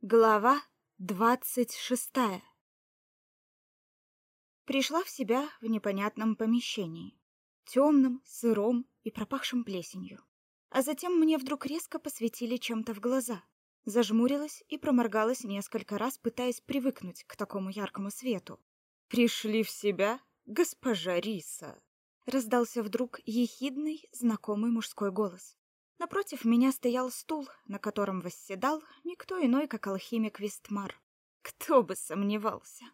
Глава двадцать шестая Пришла в себя в непонятном помещении, темном, сыром и пропахшем плесенью. А затем мне вдруг резко посветили чем-то в глаза. Зажмурилась и проморгалась несколько раз, пытаясь привыкнуть к такому яркому свету. «Пришли в себя, госпожа Риса!» Раздался вдруг ехидный, знакомый мужской голос. Напротив меня стоял стул, на котором восседал никто иной, как алхимик Вестмар. Кто бы сомневался.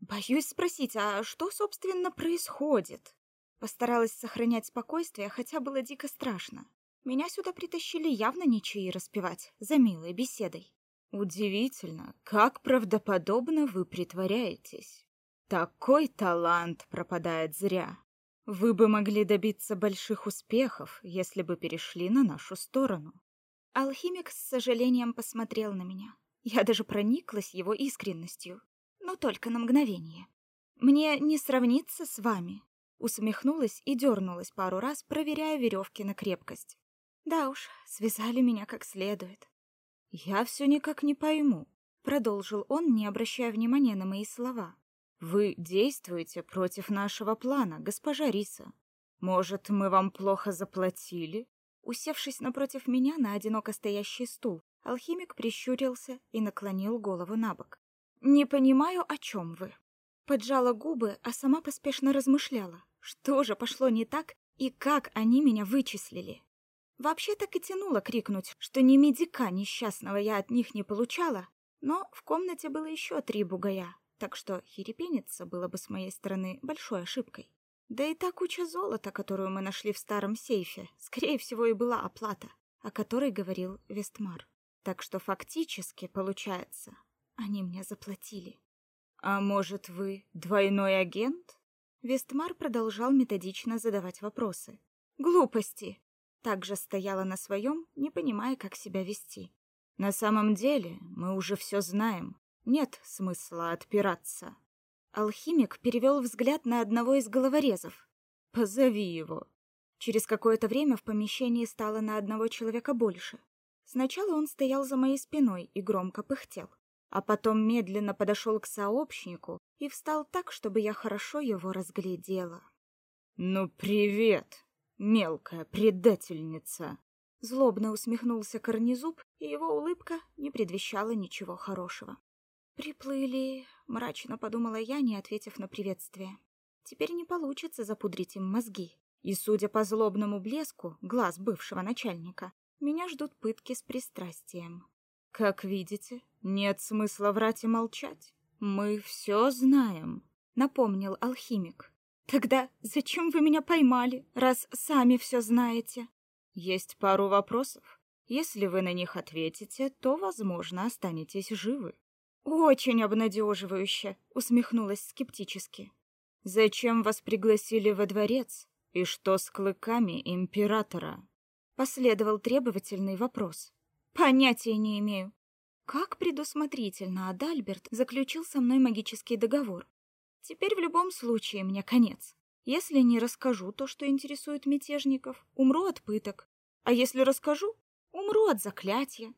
Боюсь спросить, а что, собственно, происходит? Постаралась сохранять спокойствие, хотя было дико страшно. Меня сюда притащили явно не чаи распевать, за милой беседой. Удивительно, как правдоподобно вы притворяетесь. Такой талант пропадает зря. Вы бы могли добиться больших успехов, если бы перешли на нашу сторону. Алхимик с сожалением посмотрел на меня. Я даже прониклась его искренностью, но только на мгновение. Мне не сравниться с вами. Усмехнулась и дернулась пару раз, проверяя веревки на крепкость. Да уж, связали меня как следует. Я все никак не пойму, продолжил он, не обращая внимания на мои слова. Вы действуете против нашего плана, госпожа Риса. Может, мы вам плохо заплатили? Усевшись напротив меня на одиноко стоящий стул, алхимик прищурился и наклонил голову набок. Не понимаю, о чем вы. Поджала губы, а сама поспешно размышляла, что же пошло не так и как они меня вычислили. Вообще так и тянуло крикнуть, что ни медика несчастного я от них не получала, но в комнате было еще три бугая, так что херепениться было бы с моей стороны большой ошибкой. Да и та куча золота, которую мы нашли в старом сейфе, скорее всего и была оплата, о которой говорил Вестмар. Так что фактически, получается, они мне заплатили. А может, вы двойной агент? Вестмар продолжал методично задавать вопросы. Глупости. Также стояла на своем, не понимая, как себя вести. На самом деле, мы уже все знаем. Нет смысла отпираться. Алхимик перевел взгляд на одного из головорезов. Позови его. Через какое-то время в помещении стало на одного человека больше. Сначала он стоял за моей спиной и громко пыхтел, а потом медленно подошел к сообщнику и встал так, чтобы я хорошо его разглядела. Ну привет, мелкая предательница. Злобно усмехнулся Корнезуб, и его улыбка не предвещала ничего хорошего. Приплыли, мрачно подумала я, не ответив на приветствие. Теперь не получится запудрить им мозги. И, судя по злобному блеску глаз бывшего начальника, меня ждут пытки с пристрастием. Как видите, нет смысла врать и молчать. Мы все знаем, напомнил алхимик. Тогда зачем вы меня поймали, раз сами все знаете? Есть пару вопросов. Если вы на них ответите, то, возможно, останетесь живы. Очень обнадеживающе, усмехнулась скептически. Зачем вас пригласили во дворец? И что с клыками императора? Последовал требовательный вопрос. Понятия не имею. Как предусмотрительно Адальберт заключил со мной магический договор. Теперь в любом случае мне конец. Если не расскажу то, что интересует мятежников, умру от пыток. А если расскажу, умру от заклятия.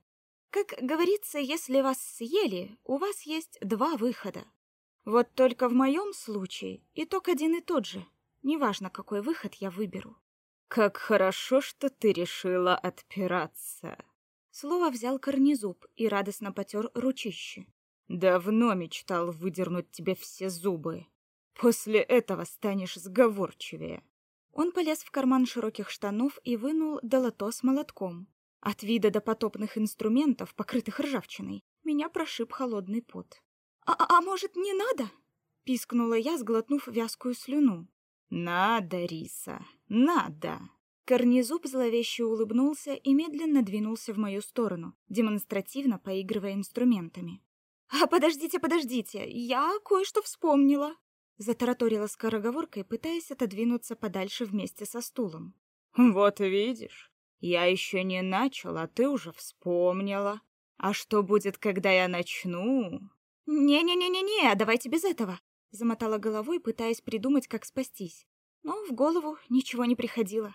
Как говорится, если вас съели, у вас есть два выхода. Вот только в моем случае итог один и тот же. Неважно, какой выход я выберу. Как хорошо, что ты решила отпираться. Слово взял Корнезуб и радостно потер ручище. Давно мечтал выдернуть тебе все зубы. После этого станешь сговорчивее. Он полез в карман широких штанов и вынул долото с молотком. От вида допотопных инструментов, покрытых ржавчиной, меня прошиб холодный пот. «А, -а, -а может, не надо?» — пискнула я, сглотнув вязкую слюну. «Надо, Риса, надо!» Корнезуб зловеще улыбнулся и медленно двинулся в мою сторону, демонстративно поигрывая инструментами. «А подождите, подождите, я кое-что вспомнила!» Затараторила скороговоркой, пытаясь отодвинуться подальше вместе со стулом. «Вот видишь, я еще не начал, а ты уже вспомнила. А что будет, когда я начну? Не-не-не-не-не, давайте без этого, замотала головой, пытаясь придумать, как спастись. Но в голову ничего не приходило.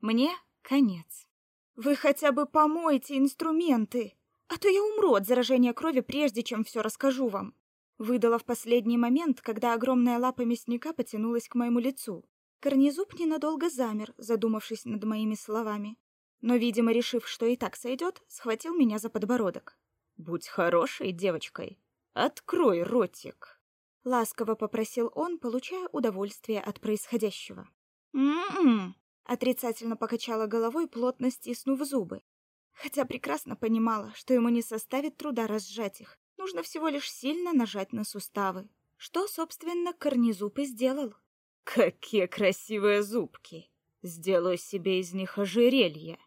Мне конец. Вы хотя бы помойте инструменты, а то я умру от заражения крови, прежде чем все расскажу вам. Выдала в последний момент, когда огромная лапа мясника потянулась к моему лицу. Корнезуб ненадолго замер, задумавшись над моими словами, но, видимо, решив, что и так сойдет, схватил меня за подбородок. Будь хорошей девочкой. Открой ротик. Ласково попросил он, получая удовольствие от происходящего. М-м. Отрицательно покачала головой, плотно стиснув зубы. Хотя прекрасно понимала, что ему не составит труда разжать их, Нужно всего лишь сильно нажать на суставы. Что, собственно, корнезуб и сделал. Какие красивые зубки. Сделаю себе из них ожерелье.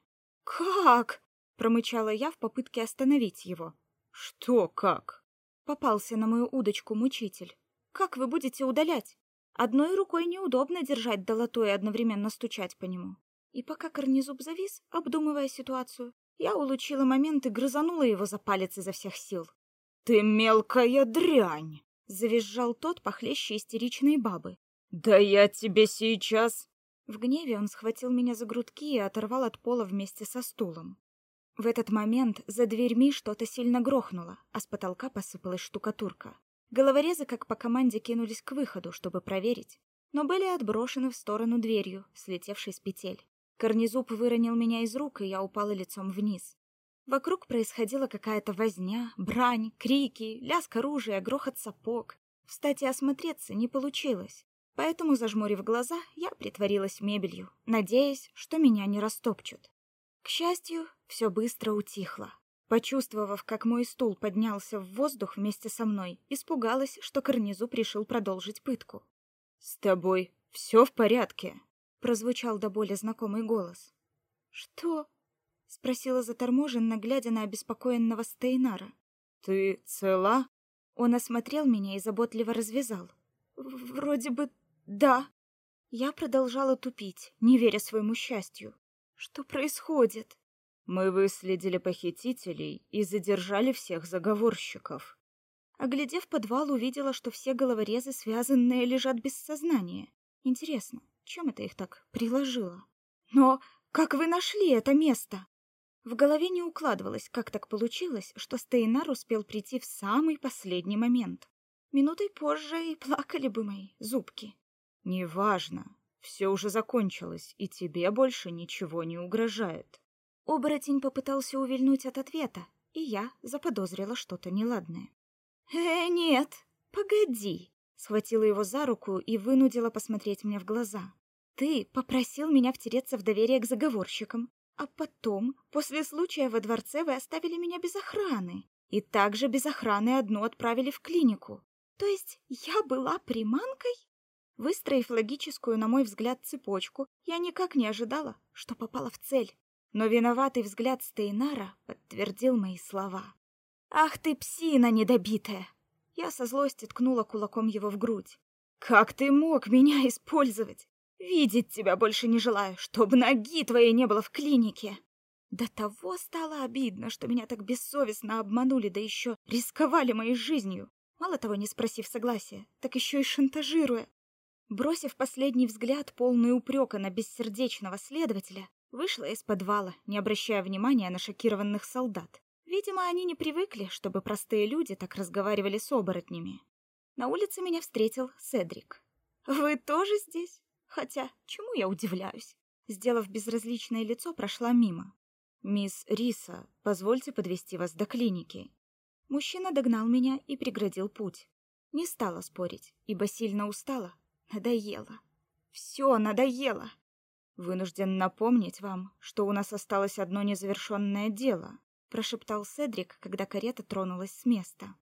Как? промычала я в попытке остановить его. Что как? Попался на мою удочку мучитель. Как вы будете удалять? Одной рукой неудобно держать долото и одновременно стучать по нему. И пока корнезуб завис, обдумывая ситуацию, я улучила момент и грызанула его за палец изо всех сил. «Ты мелкая дрянь!» — завизжал тот похлеще истеричной бабы. «Да я тебе сейчас...» В гневе он схватил меня за грудки и оторвал от пола вместе со стулом. В этот момент за дверьми что-то сильно грохнуло, а с потолка посыпалась штукатурка. Головорезы, как по команде, кинулись к выходу, чтобы проверить, но были отброшены в сторону дверью, слетевшей с петель. Корнезуб выронил меня из рук, и я упала лицом вниз. Вокруг происходила какая-то возня, брань, крики, лязг оружия, грохот сапог. Встать и осмотреться не получилось. Поэтому, зажмурив глаза, я притворилась мебелью, надеясь, что меня не растопчут. К счастью, все быстро утихло. Почувствовав, как мой стул поднялся в воздух вместе со мной, испугалась, что Корнизуб решил продолжить пытку. «С тобой все в порядке?» — прозвучал до боли знакомый голос. «Что?» спросила заторможенно, глядя на обеспокоенного Стейнара. Ты цела? Он осмотрел меня и заботливо развязал. Вроде бы да. Я продолжала тупить, не веря своему счастью. Что происходит? Мы выследили похитителей и задержали всех заговорщиков. Оглядев подвал, увидела, что все головорезы связанные лежат без сознания. Интересно, чем это их так приложило? Но как вы нашли это место? В голове не укладывалось, как так получилось, что Стейнар успел прийти в самый последний момент. Минутой позже и плакали бы мои зубки. Неважно, все уже закончилось, и тебе больше ничего не угрожает. Оборотень попытался увильнуть от ответа, и я заподозрила что-то неладное. Э, нет, погоди, схватила его за руку и вынудила посмотреть мне в глаза. Ты попросил меня втереться в доверие к заговорщикам, а потом, после случая во дворце, вы оставили меня без охраны. И также без охраны одну отправили в клинику. То есть я была приманкой? Выстроив логическую, на мой взгляд, цепочку, я никак не ожидала, что попала в цель. Но виноватый взгляд Стейнара подтвердил мои слова. «Ах ты, псина недобитая!» Я со злости ткнула кулаком его в грудь. «Как ты мог меня использовать? Видеть тебя больше не желаю, чтобы ноги твоей не было в клинике. До того стало обидно, что меня так бессовестно обманули, да еще рисковали моей жизнью. Мало того, не спросив согласия, так еще и шантажируя. Бросив последний взгляд, полный упрека на бессердечного следователя, вышла из подвала, не обращая внимания на шокированных солдат. Видимо, они не привыкли, чтобы простые люди так разговаривали с оборотнями. На улице меня встретил Седрик. «Вы тоже здесь?» Хотя, чему я удивляюсь? Сделав безразличное лицо, прошла мимо. Мисс Риса, позвольте подвести вас до клиники. Мужчина догнал меня и преградил путь. Не стала спорить, ибо сильно устала. Надоело. Все надоело. Вынужден напомнить вам, что у нас осталось одно незавершенное дело, прошептал Седрик, когда карета тронулась с места.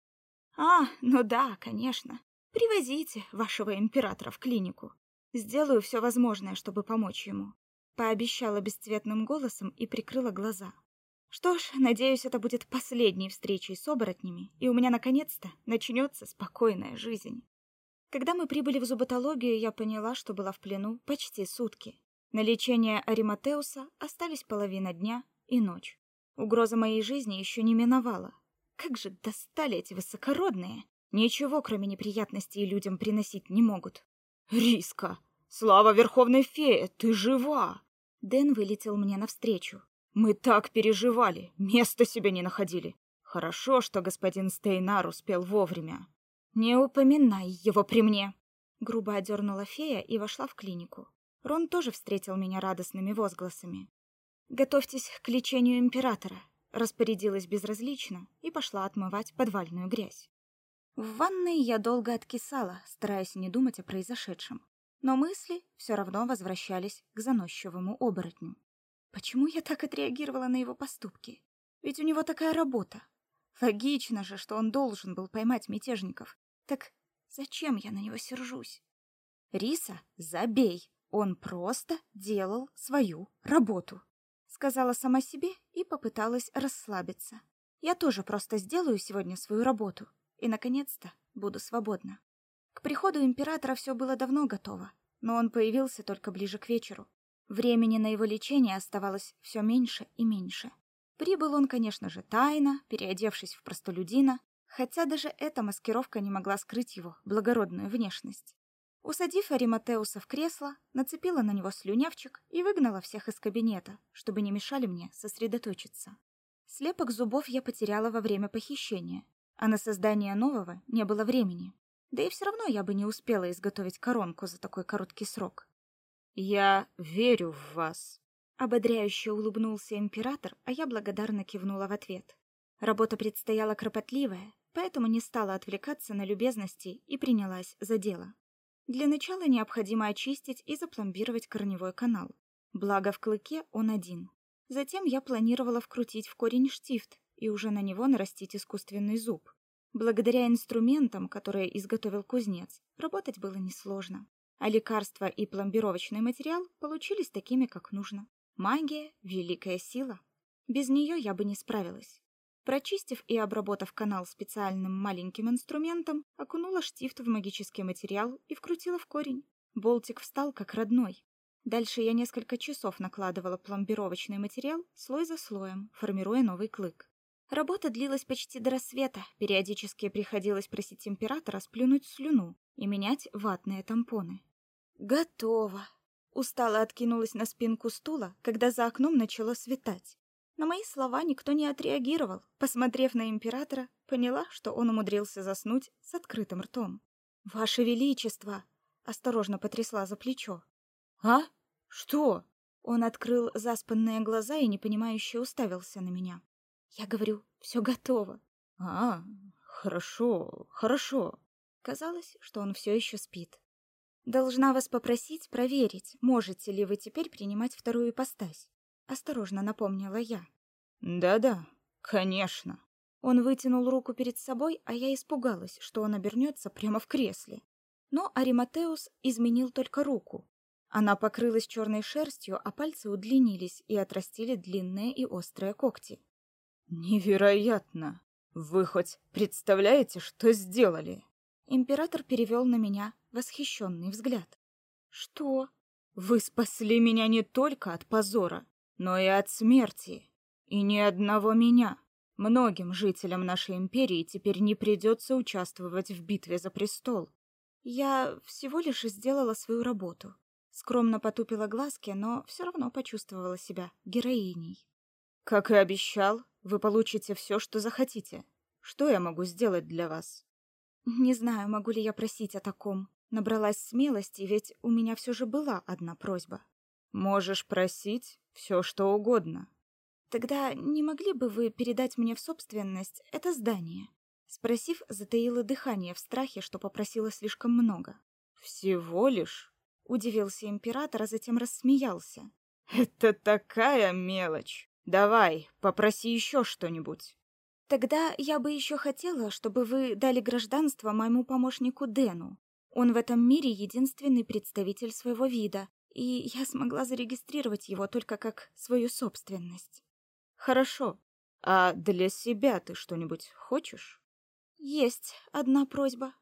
А, ну да, конечно. Привозите вашего императора в клинику. Сделаю все возможное, чтобы помочь ему, пообещала бесцветным голосом и прикрыла глаза. Что ж, надеюсь, это будет последней встречей с оборотнями, и у меня наконец-то начнется спокойная жизнь. Когда мы прибыли в зуботологию, я поняла, что была в плену почти сутки. На лечение Ариматеуса остались половина дня и ночь. Угроза моей жизни еще не миновала. Как же достали эти высокородные! Ничего, кроме неприятностей, людям приносить не могут. Риска, слава верховной фее, ты жива. Дэн вылетел мне навстречу. Мы так переживали, места себе не находили. Хорошо, что господин Стейнар успел вовремя. Не упоминай его при мне, грубо одернула фея и вошла в клинику. Рон тоже встретил меня радостными возгласами. Готовьтесь к лечению императора, распорядилась безразлично и пошла отмывать подвальную грязь. В ванной я долго откисала, стараясь не думать о произошедшем, но мысли все равно возвращались к заносчивому оборотню. Почему я так отреагировала на его поступки? Ведь у него такая работа Логично же, что он должен был поймать мятежников. Так зачем я на него сержусь? Риса, забей. Он просто делал свою работу, сказала сама себе и попыталась расслабиться. Я тоже просто сделаю сегодня свою работу и наконец-то буду свободна. К приходу императора все было давно готово, но он появился только ближе к вечеру. Времени на его лечение оставалось все меньше и меньше. Прибыл он, конечно же, тайно, переодевшись в простолюдина, хотя даже эта маскировка не могла скрыть его благородную внешность. Усадив Ариматеуса в кресло, нацепила на него слюнявчик и выгнала всех из кабинета, чтобы не мешали мне сосредоточиться. Слепок зубов я потеряла во время похищения, а на создание нового не было времени. Да и все равно я бы не успела изготовить коронку за такой короткий срок. «Я верю в вас», Ободряюще улыбнулся император, а я благодарно кивнула в ответ. Работа предстояла кропотливая, поэтому не стала отвлекаться на любезности и принялась за дело. Для начала необходимо очистить и запломбировать корневой канал. Благо в клыке он один. Затем я планировала вкрутить в корень штифт и уже на него нарастить искусственный зуб. Благодаря инструментам, которые изготовил кузнец, работать было несложно. А лекарства и пломбировочный материал получились такими, как нужно. Магия — великая сила. Без нее я бы не справилась. Прочистив и обработав канал специальным маленьким инструментом, окунула штифт в магический материал и вкрутила в корень. Болтик встал как родной. Дальше я несколько часов накладывала пломбировочный материал слой за слоем, формируя новый клык. Работа длилась почти до рассвета. Периодически приходилось просить императора сплюнуть слюну и менять ватные тампоны. Готово. Устало откинулась на спинку стула, когда за окном начало светать. На мои слова никто не отреагировал. Посмотрев на императора, поняла, что он умудрился заснуть с открытым ртом. «Ваше Величество!» — осторожно потрясла за плечо. «А? Что?» Он открыл заспанные глаза и непонимающе уставился на меня. «Я говорю, все готово». «А, хорошо, хорошо». Казалось, что он все еще спит. Должна вас попросить проверить, можете ли вы теперь принимать вторую ипостась. Осторожно напомнила я. Да-да, конечно. Он вытянул руку перед собой, а я испугалась, что он обернется прямо в кресле. Но Ариматеус изменил только руку. Она покрылась черной шерстью, а пальцы удлинились и отрастили длинные и острые когти. Невероятно. Вы хоть представляете, что сделали? Император перевел на меня восхищенный взгляд. Что? Вы спасли меня не только от позора, но и от смерти. И ни одного меня. Многим жителям нашей империи теперь не придется участвовать в битве за престол. Я всего лишь сделала свою работу. Скромно потупила глазки, но все равно почувствовала себя героиней. Как и обещал, вы получите все, что захотите. Что я могу сделать для вас? Не знаю, могу ли я просить о таком. Набралась смелости, ведь у меня все же была одна просьба. Можешь просить все, что угодно. Тогда не могли бы вы передать мне в собственность это здание? Спросив, затаила дыхание в страхе, что попросила слишком много. Всего лишь? Удивился император, а затем рассмеялся. Это такая мелочь. Давай, попроси еще что-нибудь. Тогда я бы еще хотела, чтобы вы дали гражданство моему помощнику Дену. Он в этом мире единственный представитель своего вида, и я смогла зарегистрировать его только как свою собственность. Хорошо. А для себя ты что-нибудь хочешь? Есть одна просьба.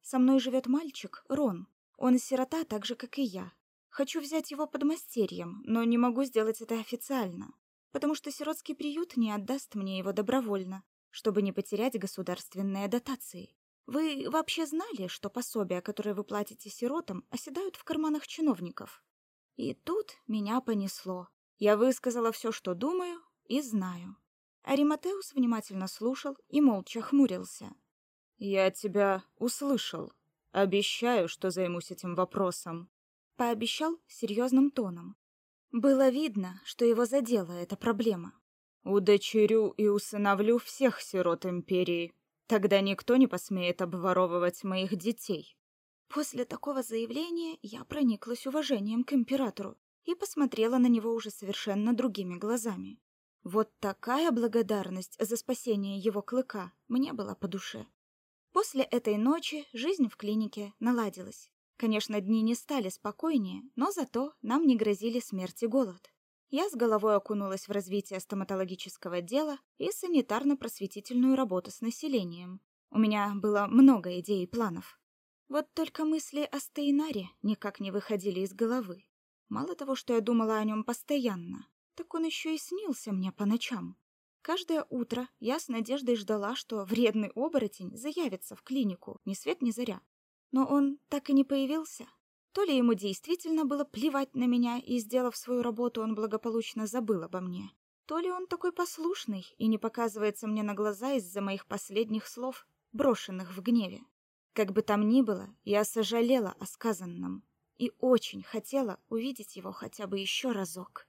Со мной живет мальчик, Рон. Он сирота так же, как и я. Хочу взять его под мастерьем, но не могу сделать это официально, потому что сиротский приют не отдаст мне его добровольно чтобы не потерять государственные дотации. Вы вообще знали, что пособия, которые вы платите сиротам, оседают в карманах чиновников? И тут меня понесло. Я высказала все, что думаю и знаю. Ариматеус внимательно слушал и молча хмурился. «Я тебя услышал. Обещаю, что займусь этим вопросом», — пообещал серьезным тоном. Было видно, что его задела эта проблема. «Удочерю и усыновлю всех сирот Империи. Тогда никто не посмеет обворовывать моих детей». После такого заявления я прониклась уважением к императору и посмотрела на него уже совершенно другими глазами. Вот такая благодарность за спасение его клыка мне была по душе. После этой ночи жизнь в клинике наладилась. Конечно, дни не стали спокойнее, но зато нам не грозили смерть и голод. Я с головой окунулась в развитие стоматологического дела и санитарно-просветительную работу с населением. У меня было много идей и планов. Вот только мысли о Стейнаре никак не выходили из головы. Мало того, что я думала о нем постоянно, так он еще и снился мне по ночам. Каждое утро я с надеждой ждала, что вредный оборотень заявится в клинику, ни свет ни заря. Но он так и не появился. То ли ему действительно было плевать на меня, и, сделав свою работу, он благополучно забыл обо мне, то ли он такой послушный и не показывается мне на глаза из-за моих последних слов, брошенных в гневе. Как бы там ни было, я сожалела о сказанном и очень хотела увидеть его хотя бы еще разок.